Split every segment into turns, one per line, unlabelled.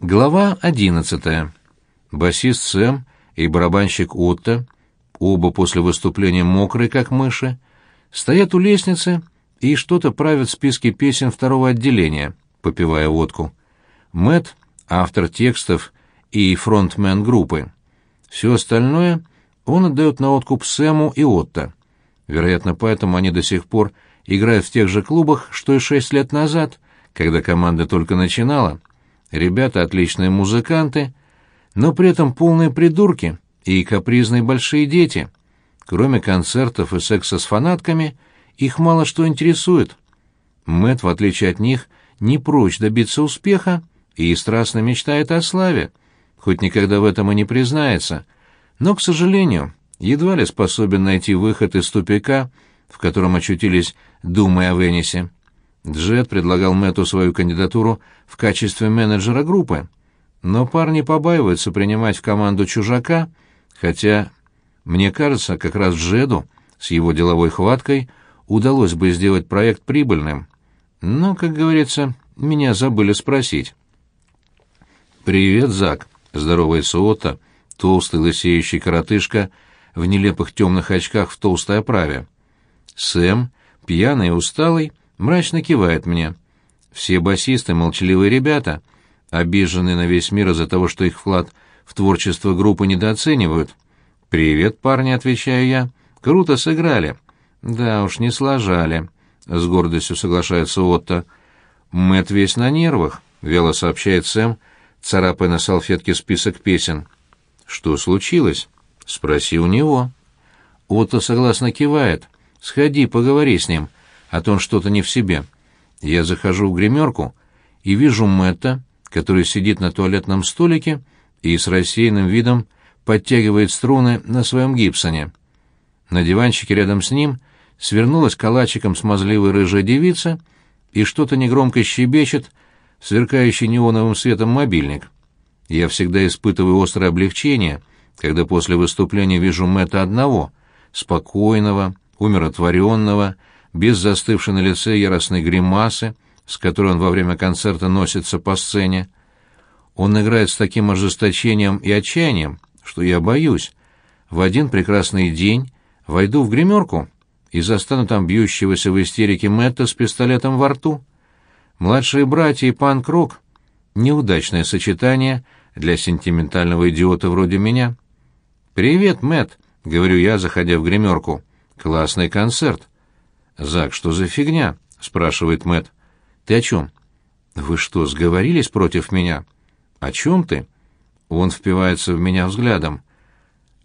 Глава одиннадцатая. Басист Сэм и барабанщик Отто, оба после выступления мокрые, как мыши, стоят у лестницы и что-то правят в списке песен второго отделения, попивая водку. Мэт, автор текстов и фронтмен группы. Все остальное он отдает на откуп Сэму и Отто. Вероятно, поэтому они до сих пор играют в тех же клубах, что и шесть лет назад, когда команда только начинала — Ребята отличные музыканты, но при этом полные придурки и капризные большие дети. Кроме концертов и секса с фанатками, их мало что интересует. Мэт, в отличие от них, не прочь добиться успеха и страстно мечтает о славе, хоть никогда в этом и не признается, но, к сожалению, едва ли способен найти выход из тупика, в котором очутились, думая о Венесе. Джет предлагал Мэтту свою кандидатуру в качестве менеджера группы, но парни побаиваются принимать в команду чужака, хотя, мне кажется, как раз Джеду с его деловой хваткой удалось бы сделать проект прибыльным. Но, как говорится, меня забыли спросить. «Привет, Зак!» — здоровается Отто, толстый лысеющий коротышка в нелепых темных очках в толстой оправе. Сэм, пьяный и усталый, мрачно кивает мне. Все басисты — молчаливые ребята, обиженные на весь мир из-за того, что их вклад в творчество группы недооценивают. «Привет, парни», — отвечаю я. «Круто сыграли». «Да уж, не сложали», — с гордостью соглашается Отто. «Мэтт весь на нервах», — вело сообщает Сэм, царапая на салфетке список песен. «Что случилось?» «Спроси у него». Отто согласно кивает. «Сходи, поговори с ним» а то он что-то не в себе. Я захожу в гримерку и вижу Мэтта, который сидит на туалетном столике и с рассеянным видом подтягивает струны на своем гибсоне. На диванчике рядом с ним свернулась калачиком смазливая рыжая девица и что-то негромко щебечет, сверкающий неоновым светом мобильник. Я всегда испытываю острое облегчение, когда после выступления вижу Мэтта одного, спокойного, умиротворенного, без застывшей на лице яростной гримасы, с которой он во время концерта носится по сцене. Он играет с таким ожесточением и отчаянием, что я боюсь. В один прекрасный день войду в гримерку и застану там бьющегося в истерике Мэтта с пистолетом во рту. Младшие братья и панк-рок — неудачное сочетание для сентиментального идиота вроде меня. «Привет, Мэтт», — говорю я, заходя в гримерку. «Классный концерт». «Зак, что за фигня?» — спрашивает Мэт. «Ты о чем?» «Вы что, сговорились против меня?» «О чем ты?» Он впивается в меня взглядом.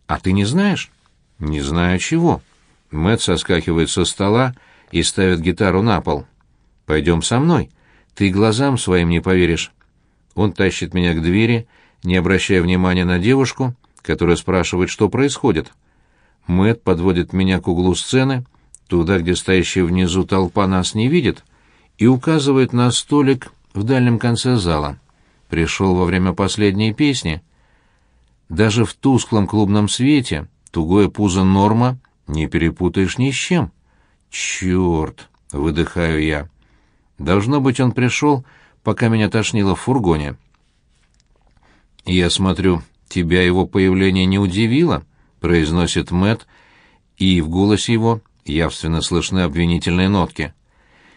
«А ты не знаешь?» «Не знаю чего». Мэт соскакивает со стола и ставит гитару на пол. «Пойдем со мной. Ты глазам своим не поверишь». Он тащит меня к двери, не обращая внимания на девушку, которая спрашивает, что происходит. Мэт подводит меня к углу сцены туда, где стоящая внизу толпа нас не видит, и указывает на столик в дальнем конце зала. Пришел во время последней песни. Даже в тусклом клубном свете тугое пузо Норма не перепутаешь ни с чем. Черт, выдыхаю я. Должно быть, он пришел, пока меня тошнило в фургоне. Я смотрю, тебя его появление не удивило, произносит Мэт, и в голосе его явственно слышны обвинительные нотки.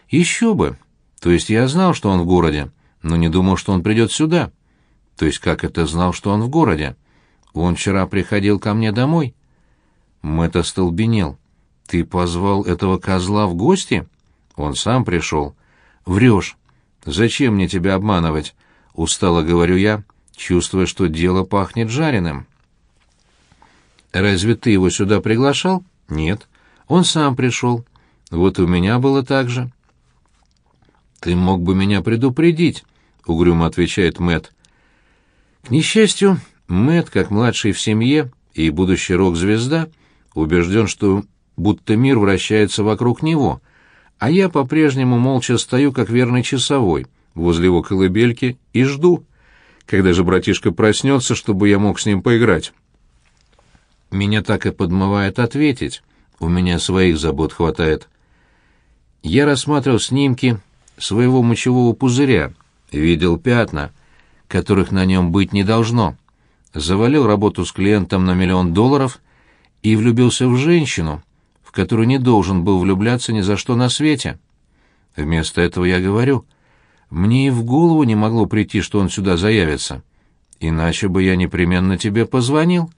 «Еще бы! То есть я знал, что он в городе, но не думал, что он придет сюда. То есть как это знал, что он в городе? Он вчера приходил ко мне домой». Мэтт остолбенел. «Ты позвал этого козла в гости?» «Он сам пришел». «Врешь. Зачем мне тебя обманывать?» — устало говорю я, чувствуя, что дело пахнет жареным. «Разве ты его сюда приглашал?» «Нет». Он сам пришел. Вот у меня было так же. Ты мог бы меня предупредить, угрюмо отвечает Мэт. К несчастью, Мэт, как младший в семье и будущий рок-звезда, убежден, что будто мир вращается вокруг него, а я по-прежнему молча стою, как верный часовой, возле его колыбельки и жду, когда же братишка проснется, чтобы я мог с ним поиграть. Меня так и подмывает ответить. У меня своих забот хватает. Я рассматривал снимки своего мочевого пузыря, видел пятна, которых на нем быть не должно. Завалил работу с клиентом на миллион долларов и влюбился в женщину, в которую не должен был влюбляться ни за что на свете. Вместо этого я говорю, мне и в голову не могло прийти, что он сюда заявится. Иначе бы я непременно тебе позвонил.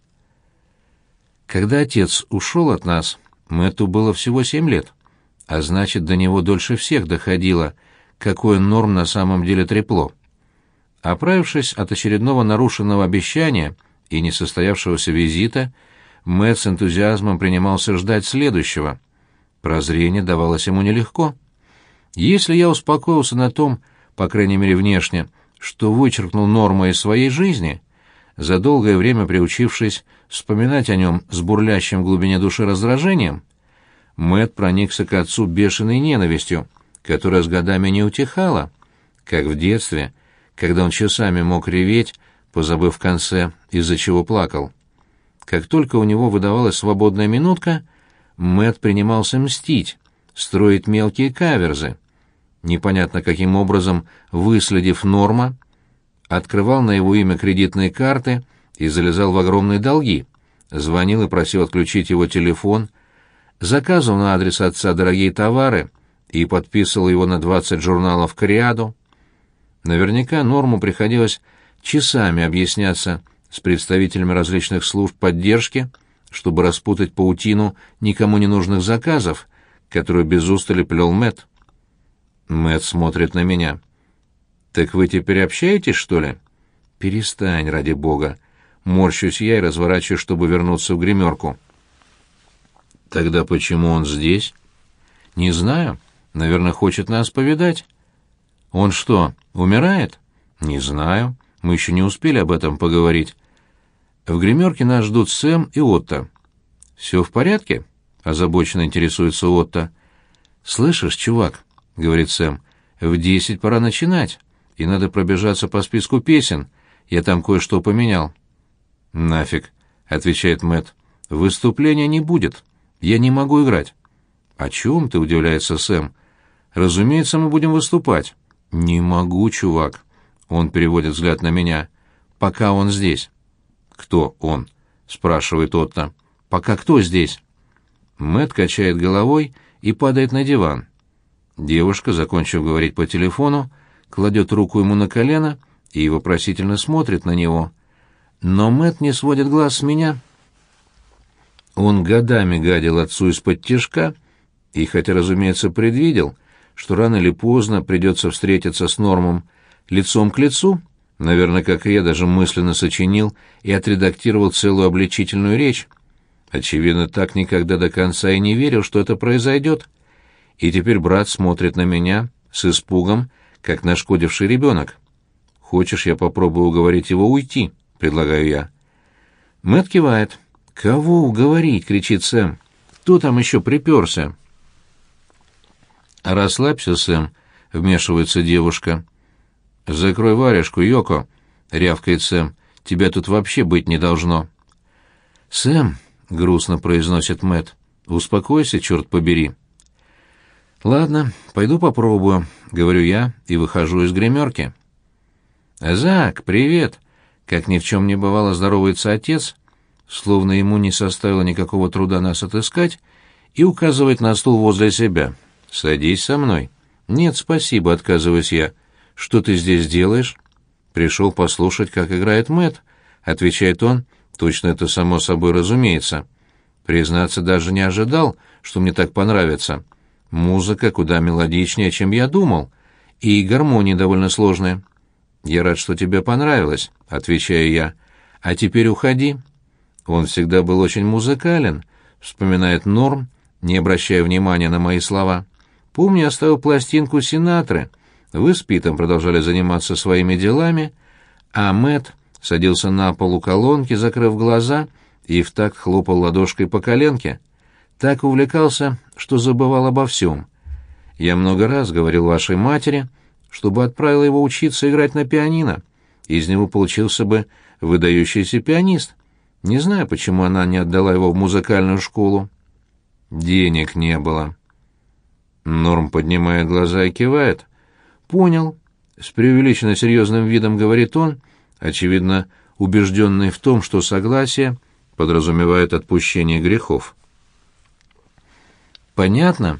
Когда отец ушел от нас, Мэтту было всего семь лет, а значит, до него дольше всех доходило, какое норм на самом деле трепло. Оправившись от очередного нарушенного обещания и несостоявшегося визита, Мэтт с энтузиазмом принимался ждать следующего. Прозрение давалось ему нелегко. Если я успокоился на том, по крайней мере внешне, что вычеркнул нормы из своей жизни, за долгое время приучившись вспоминать о нем с бурлящим в глубине души раздражением, Мэт проникся к отцу бешеной ненавистью, которая с годами не утихала, как в детстве, когда он часами мог реветь, позабыв в конце, из-за чего плакал. Как только у него выдавалась свободная минутка, Мэт принимался мстить, строить мелкие каверзы. Непонятно каким образом, выследив Норма, открывал на его имя кредитные карты и залезал в огромные долги, звонил и просил отключить его телефон, заказывал на адрес отца дорогие товары и подписывал его на 20 журналов к ряду. Наверняка Норму приходилось часами объясняться с представителями различных служб поддержки, чтобы распутать паутину никому не нужных заказов, которую без устали плел Мэтт. Мэтт смотрит на меня. «Так вы теперь общаетесь, что ли?» «Перестань, ради бога!» Морщусь я и разворачиваюсь, чтобы вернуться в гримерку. «Тогда почему он здесь?» «Не знаю. Наверное, хочет нас повидать». «Он что, умирает?» «Не знаю. Мы еще не успели об этом поговорить. В гримерке нас ждут Сэм и Отто. «Все в порядке?» — озабоченно интересуется Отто. «Слышишь, чувак?» — говорит Сэм. «В десять пора начинать, и надо пробежаться по списку песен. Я там кое-что поменял». «Нафиг», — отвечает Мэт. «Выступления не будет. Я не могу играть». «О чем ты?» — удивляется Сэм. «Разумеется, мы будем выступать». «Не могу, чувак». Он переводит взгляд на меня. «Пока он здесь». «Кто он?» — спрашивает Отто. «Пока кто здесь?» Мэт качает головой и падает на диван. Девушка, закончив говорить по телефону, кладет руку ему на колено и вопросительно смотрит на него. Но Мэт не сводит глаз с меня. Он годами гадил отцу из-под тишка, и хотя, разумеется, предвидел, что рано или поздно придется встретиться с Нормом лицом к лицу, Наверное, как и я, даже мысленно сочинил и отредактировал целую обличительную речь. Очевидно, так никогда до конца и не верил, что это произойдет. И теперь брат смотрит на меня с испугом, как нашкодивший ребенок. «Хочешь, я попробую уговорить его уйти?» — предлагаю я. Мэтт кивает. «Кого уговорить?» — кричит Сэм. «Кто там еще приперся?» «Расслабься, Сэм», — вмешивается девушка. «Закрой варежку, Йоко!» — рявкает Сэм. «Тебя тут вообще быть не должно». «Сэм», — грустно произносит Мэт, — «успокойся, черт побери». «Ладно, пойду попробую», — говорю я и выхожу из гримерки. «Зак, привет!» — как ни в чем не бывало здоровается отец, словно ему не составило никакого труда нас отыскать, и указывает на стул возле себя. «Садись со мной». «Нет, спасибо», — отказываюсь я. «Что ты здесь делаешь?» «Пришел послушать, как играет Мэт, отвечает он. «Точно это само собой разумеется. Признаться, даже не ожидал, что мне так понравится. Музыка куда мелодичнее, чем я думал, и гармонии довольно сложные». «Я рад, что тебе понравилось», — отвечаю я. «А теперь уходи». Он всегда был очень музыкален, вспоминает Норм, не обращая внимания на мои слова. «Помню, оставил пластинку Синатры» Вы с Питом продолжали заниматься своими делами, а Мэт садился на полу колонки, закрыв глаза, и в такт хлопал ладошкой по коленке. Так увлекался, что забывал обо всем. Я много раз говорил вашей матери, чтобы отправила его учиться играть на пианино. Из него получился бы выдающийся пианист. Не знаю, почему она не отдала его в музыкальную школу. Денег не было. Норм поднимает глаза и кивает. «Понял», — с преувеличенно серьезным видом говорит он очевидно, убежденный в том, что согласие подразумевает отпущение грехов. Понятно,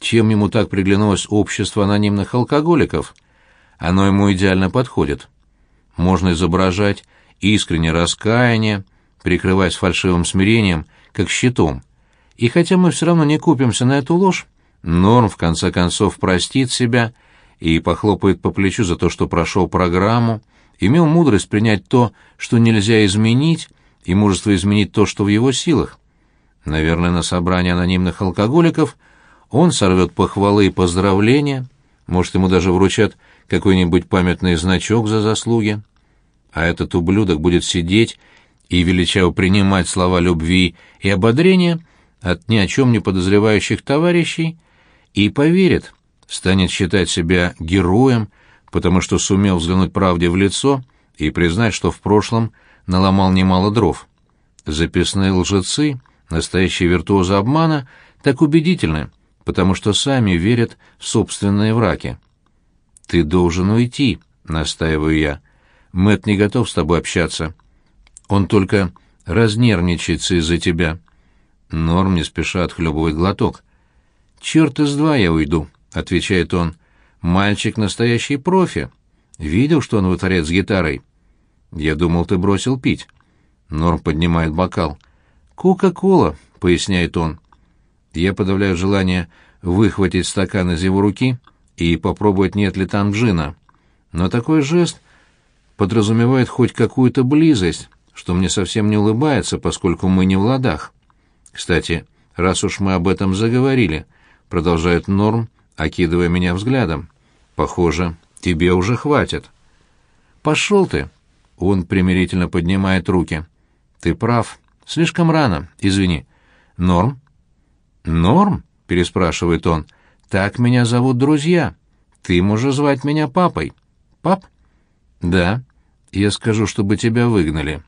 чем ему так приглянулось общество анонимных алкоголиков. Оно ему идеально подходит. Можно изображать искреннее раскаяние, прикрываясь фальшивым смирением, как щитом. И хотя мы все равно не купимся на эту ложь, Норм в конце концов простит себя и похлопает по плечу за то, что прошел программу, имел мудрость принять то, что нельзя изменить, и мужество изменить то, что в его силах. Наверное, на собрании анонимных алкоголиков он сорвет похвалы и поздравления, может, ему даже вручат какой-нибудь памятный значок за заслуги. А этот ублюдок будет сидеть и величаво принимать слова любви и ободрения от ни о чем не подозревающих товарищей и поверит, станет считать себя героем, потому что сумел взглянуть правде в лицо и признать, что в прошлом наломал немало дров. Записные лжецы, настоящие виртуозы обмана, так убедительны, потому что сами верят в собственные враки. «Ты должен уйти», — настаиваю я. Мэт не готов с тобой общаться. Он только разнервничается из-за тебя». Норм не спеша отхлебывает глоток. «Черт из два я уйду», — отвечает он. «Мальчик настоящий профи. Видел, что он вытворяет с гитарой?» «Я думал, ты бросил пить». Норм поднимает бокал. «Кока-кола», — поясняет он. Я подавляю желание выхватить стакан из его руки и попробовать, нет ли там джина. Но такой жест подразумевает хоть какую-то близость, что мне совсем не улыбается, поскольку мы не в ладах. Кстати, раз уж мы об этом заговорили, продолжает Норм, окидывая меня взглядом. Похоже, тебе уже хватит. Пошел ты. Он примирительно поднимает руки. Ты прав. Слишком рано, извини. Норм? Норм? переспрашивает он. Так меня зовут друзья. Ты можешь звать меня папой. Пап? Да. Я скажу, чтобы тебя выгнали.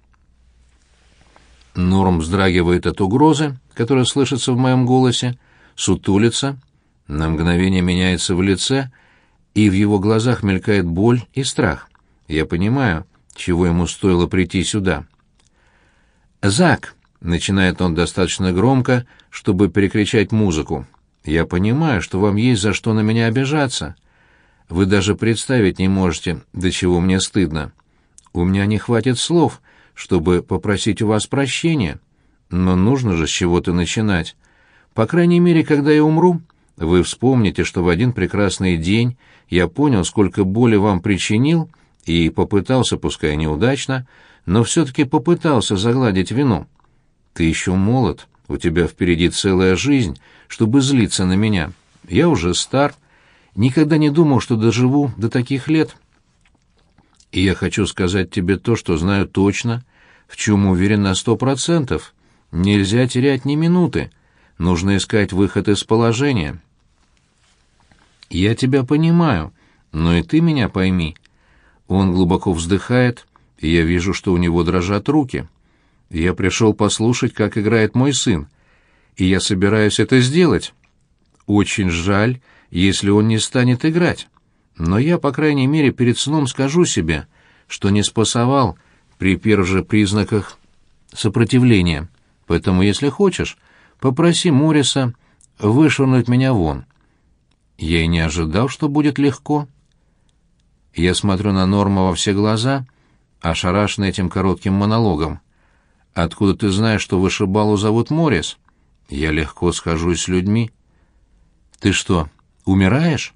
Норм вздрагивает от угрозы, которая слышится в моем голосе, сутулится, на мгновение меняется в лице, и в его глазах мелькает боль и страх. Я понимаю, чего ему стоило прийти сюда. «Зак!» — начинает он достаточно громко, чтобы перекричать музыку. «Я понимаю, что вам есть за что на меня обижаться. Вы даже представить не можете, до чего мне стыдно. У меня не хватит слов, чтобы попросить у вас прощения, но нужно же с чего-то начинать. По крайней мере, когда я умру, вы вспомните, что в один прекрасный день я понял, сколько боли вам причинил, и попытался, пускай неудачно, но все-таки попытался загладить вину. Ты еще молод, у тебя впереди целая жизнь, чтобы злиться на меня. Я уже стар, никогда не думал, что доживу до таких лет». И я хочу сказать тебе то, что знаю точно, в чем уверен на сто процентов. Нельзя терять ни минуты. Нужно искать выход из положения. Я тебя понимаю, но и ты меня пойми. Он глубоко вздыхает, и я вижу, что у него дрожат руки. Я пришел послушать, как играет мой сын, и я собираюсь это сделать. Очень жаль, если он не станет играть. Но я, по крайней мере, перед сном скажу себе, что не спасовал при первых же признаках сопротивления. Поэтому, если хочешь, попроси Мориса вышвырнуть меня вон. Я и не ожидал, что будет легко. Я смотрю на Норма во все глаза, ошарашенный этим коротким монологом. «Откуда ты знаешь, что вышибалу зовут Морис?» «Я легко схожусь с людьми». «Ты что, умираешь?»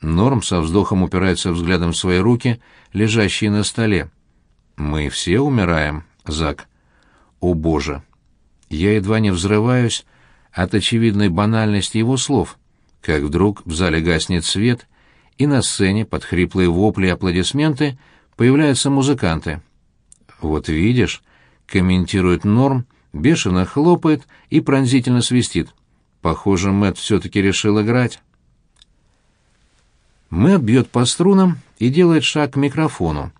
Норм со вздохом упирается взглядом в свои руки, лежащие на столе. «Мы все умираем, Зак». «О, Боже!» Я едва не взрываюсь от очевидной банальности его слов, как вдруг в зале гаснет свет, и на сцене под хриплые вопли и аплодисменты появляются музыканты. «Вот видишь», — комментирует Норм, бешено хлопает и пронзительно свистит. «Похоже, Мэтт все-таки решил играть». Мэтт бьет по струнам и делает шаг к микрофону.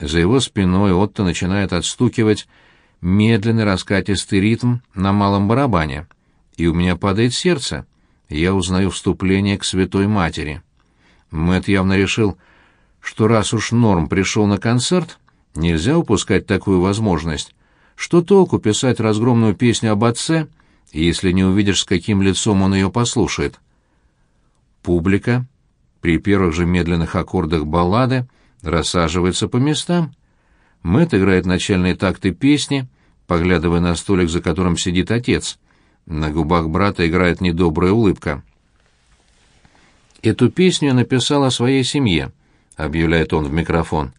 За его спиной Отто начинает отстукивать медленный раскатистый ритм на малом барабане, и у меня падает сердце. Я узнаю вступление к Святой Матери. Мэтт явно решил, что раз уж Норм пришел на концерт, Нельзя упускать такую возможность. Что толку писать разгромную песню об отце, если не увидишь, с каким лицом он ее послушает? Публика при первых же медленных аккордах баллады рассаживается по местам. Мэтт играет начальные такты песни, поглядывая на столик, за которым сидит отец. На губах брата играет недобрая улыбка. «Эту песню я написал о своей семье», — объявляет он в микрофон.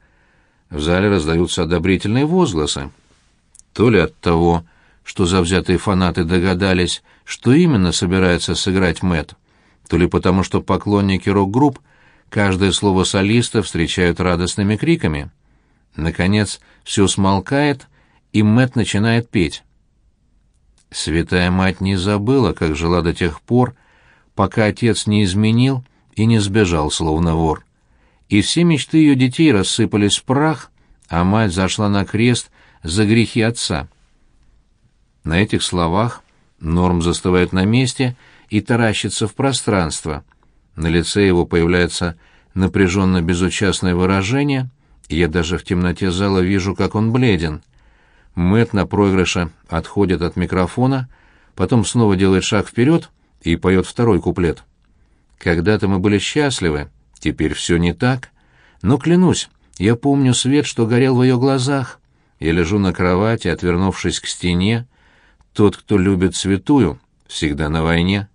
В зале раздаются одобрительные возгласы. То ли от того, что завзятые фанаты догадались, что именно собирается сыграть Мэтт, то ли потому, что поклонники рок-групп каждое слово солиста встречают радостными криками. Наконец, все смолкает, и Мэтт начинает петь. Святая мать не забыла, как жила до тех пор, пока отец не изменил и не сбежал, словно вор. И все мечты ее детей рассыпались в прах, а мать зашла на крест за грехи отца. На этих словах Норм застывает на месте и таращится в пространство. На лице его появляется напряженно безучастное выражение, и я даже в темноте зала вижу, как он бледен. Мэт на проигрыше отходит от микрофона, потом снова делает шаг вперед и поет второй куплет. «Когда-то мы были счастливы, теперь все не так, но, клянусь, я помню свет, что горел в ее глазах. Я лежу на кровати, отвернувшись к стене. Тот, кто любит святую, всегда на войне».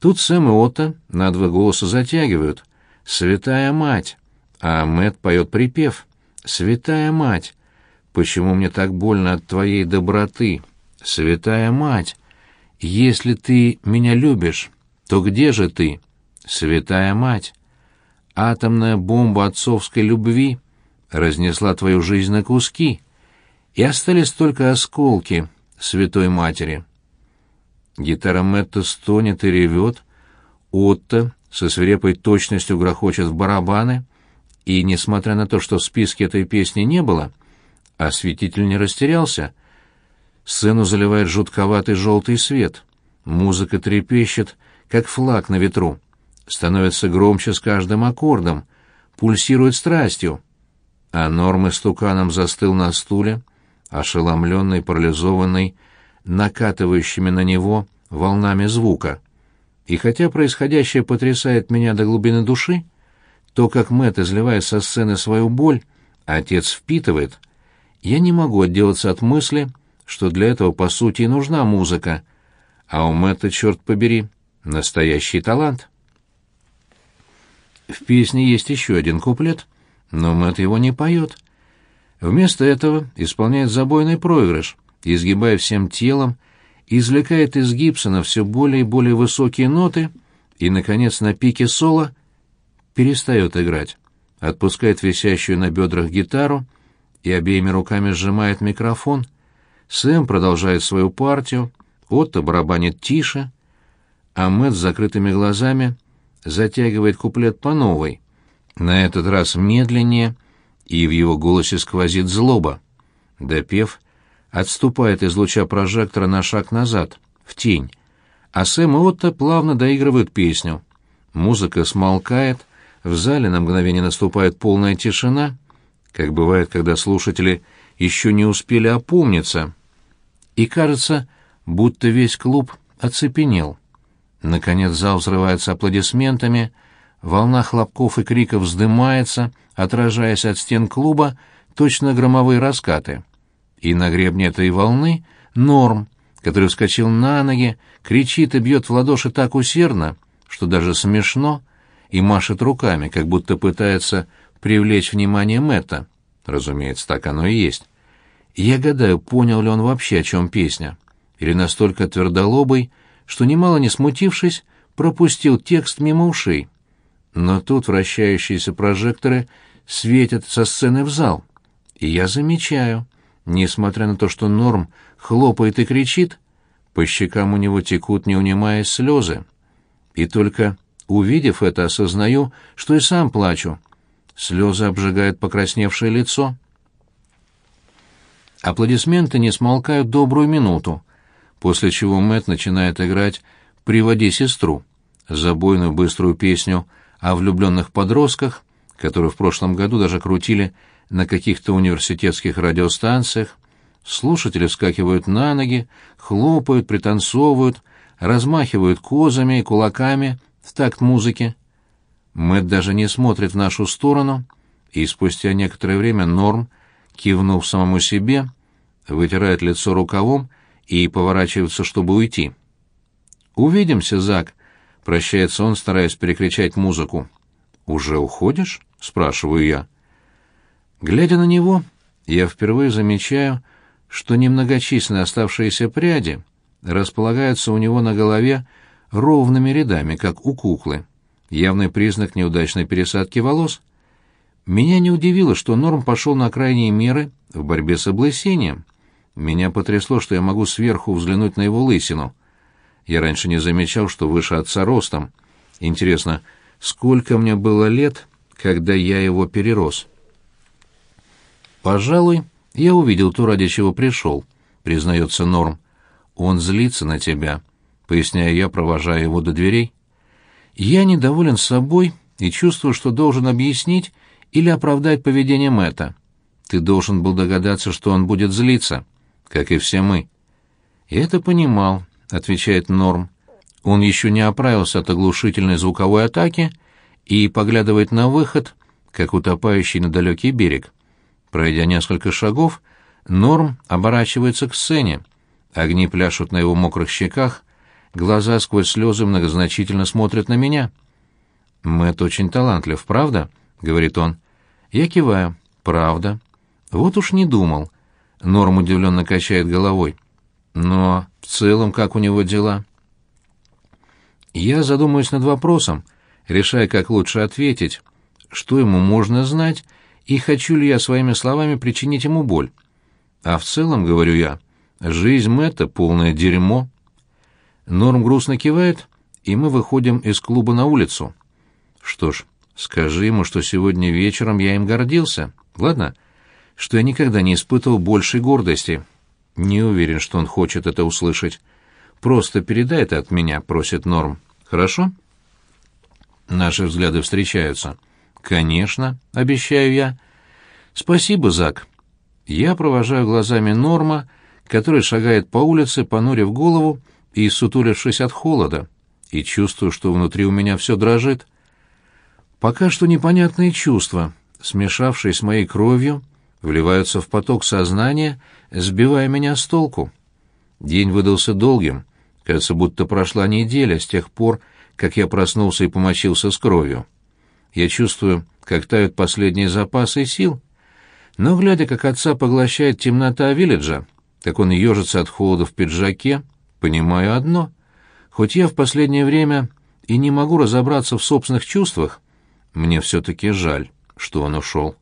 Тут Сэм и Отто на два голоса затягивают. «Святая мать!» А Мэт поет припев. «Святая мать! Почему мне так больно от твоей доброты? Святая мать! Если ты меня любишь, то где же ты? Святая мать! Атомная бомба отцовской любви разнесла твою жизнь на куски, и остались только осколки Святой Матери». Гитара Мэтта стонет и ревет, Отто со свирепой точностью грохочет в барабаны, и, несмотря на то, что в списке этой песни не было, осветитель не растерялся. Сцену заливает жутковатый желтый свет. Музыка трепещет, как флаг на ветру. Становится громче с каждым аккордом, пульсирует страстью. А Норм стуканом застыл на стуле, ошеломленный, парализованный, накатывающими на него волнами звука. И хотя происходящее потрясает меня до глубины души, то, как Мэтт изливает со сцены свою боль, отец впитывает, я не могу отделаться от мысли, что для этого, по сути, и нужна музыка, а у Мэтта, черт побери, настоящий талант. В песне есть еще один куплет, но Мэтт его не поет. Вместо этого исполняет забойный проигрыш — изгибая всем телом, извлекает из Гибсона все более и более высокие ноты и, наконец, на пике соло перестает играть, отпускает висящую на бедрах гитару и обеими руками сжимает микрофон. Сэм продолжает свою партию, Отто барабанит тише, а Мэтт с закрытыми глазами затягивает куплет по новой, на этот раз медленнее, и в его голосе сквозит злоба. Допев, отступает из луча прожектора на шаг назад, в тень, а Сэм и Отто плавно доигрывают песню. Музыка смолкает, в зале на мгновение наступает полная тишина, как бывает, когда слушатели еще не успели опомниться. И кажется, будто весь клуб оцепенел. Наконец зал взрывается аплодисментами, волна хлопков и криков вздымается, отражаясь от стен клуба, точно громовые раскаты и на гребне этой волны Норм, который вскочил на ноги, кричит и бьет в ладоши так усердно, что даже смешно, и машет руками, как будто пытается привлечь внимание Мэтта. Разумеется, так оно и есть. Я гадаю, понял ли он вообще, о чем песня, или настолько твердолобый, что, немало не смутившись, пропустил текст мимо ушей. Но тут вращающиеся прожекторы светят со сцены в зал, и я замечаю — Несмотря на то, что Норм хлопает и кричит, по щекам у него текут, не унимаясь, слезы. И только увидев это, осознаю, что и сам плачу. Слезы обжигают покрасневшее лицо. Аплодисменты не смолкают добрую минуту, после чего Мэт начинает играть «Приводи сестру», забойную быструю песню о влюбленных подростках, которую в прошлом году даже крутили на каких-то университетских радиостанциях. Слушатели вскакивают на ноги, хлопают, пританцовывают, размахивают козами и кулаками в такт музыки. Мэтт даже не смотрит в нашу сторону, и спустя некоторое время Норм, кивнув самому себе, вытирает лицо рукавом и поворачивается, чтобы уйти. «Увидимся, Зак», — прощается он, стараясь перекричать музыку. «Уже уходишь?» — спрашиваю я. Глядя на него, я впервые замечаю, что немногочисленные оставшиеся пряди располагаются у него на голове ровными рядами, как у куклы. Явный признак неудачной пересадки волос. Меня не удивило, что Норм пошел на крайние меры в борьбе с облысением. Меня потрясло, что я могу сверху взглянуть на его лысину. Я раньше не замечал, что выше отца ростом. Интересно, сколько мне было лет, когда я его перерос? Пожалуй, я увидел то, ради чего пришел, признается Норм. Он злится на тебя, поясняю я, провожая его до дверей. Я недоволен собой и чувствую, что должен объяснить или оправдать поведение Мэтта. Ты должен был догадаться, что он будет злиться, как и все мы. Я это понимал, отвечает Норм. Он еще не оправился от оглушительной звуковой атаки и поглядывает на выход, как утопающий на далекий берег. Пройдя несколько шагов, Норм оборачивается к сцене. Огни пляшут на его мокрых щеках, Глаза сквозь слезы многозначительно смотрят на меня. «Мэтт очень талантлив, правда?» — говорит он. Я киваю. «Правда». «Вот уж не думал». Норм удивленно качает головой. «Но целом как у него дела?» Я задумаюсь над вопросом, решая, как лучше ответить, что ему можно знать и хочу ли я своими словами причинить ему боль. А в целом, говорю я, жизнь Мэтта — полное дерьмо. Норм грустно кивает, и мы выходим из клуба на улицу. Что ж, скажи ему, что сегодня вечером я им гордился, ладно? Что я никогда не испытывал большей гордости. Не уверен, что он хочет это услышать. Просто передай это от меня, просит Норм. Хорошо? Наши взгляды встречаются. Конечно, обещаю я. Спасибо, Зак. Я провожаю глазами Норма, который шагает по улице, понурив голову и сутулившись от холода, и чувствую, что внутри у меня все дрожит. Пока что непонятные чувства, смешавшись с моей кровью, вливаются в поток сознания, сбивая меня с толку. День выдался долгим, кажется, будто прошла неделя с тех пор, как я проснулся и помочился с кровью. Я чувствую, как тают последние запасы сил, но, глядя, как отца поглощает темнота Вилледжа, как он ежится от холода в пиджаке, Понимаю одно. Хоть я в последнее время и не могу разобраться в собственных чувствах, мне все-таки жаль, что он ушел.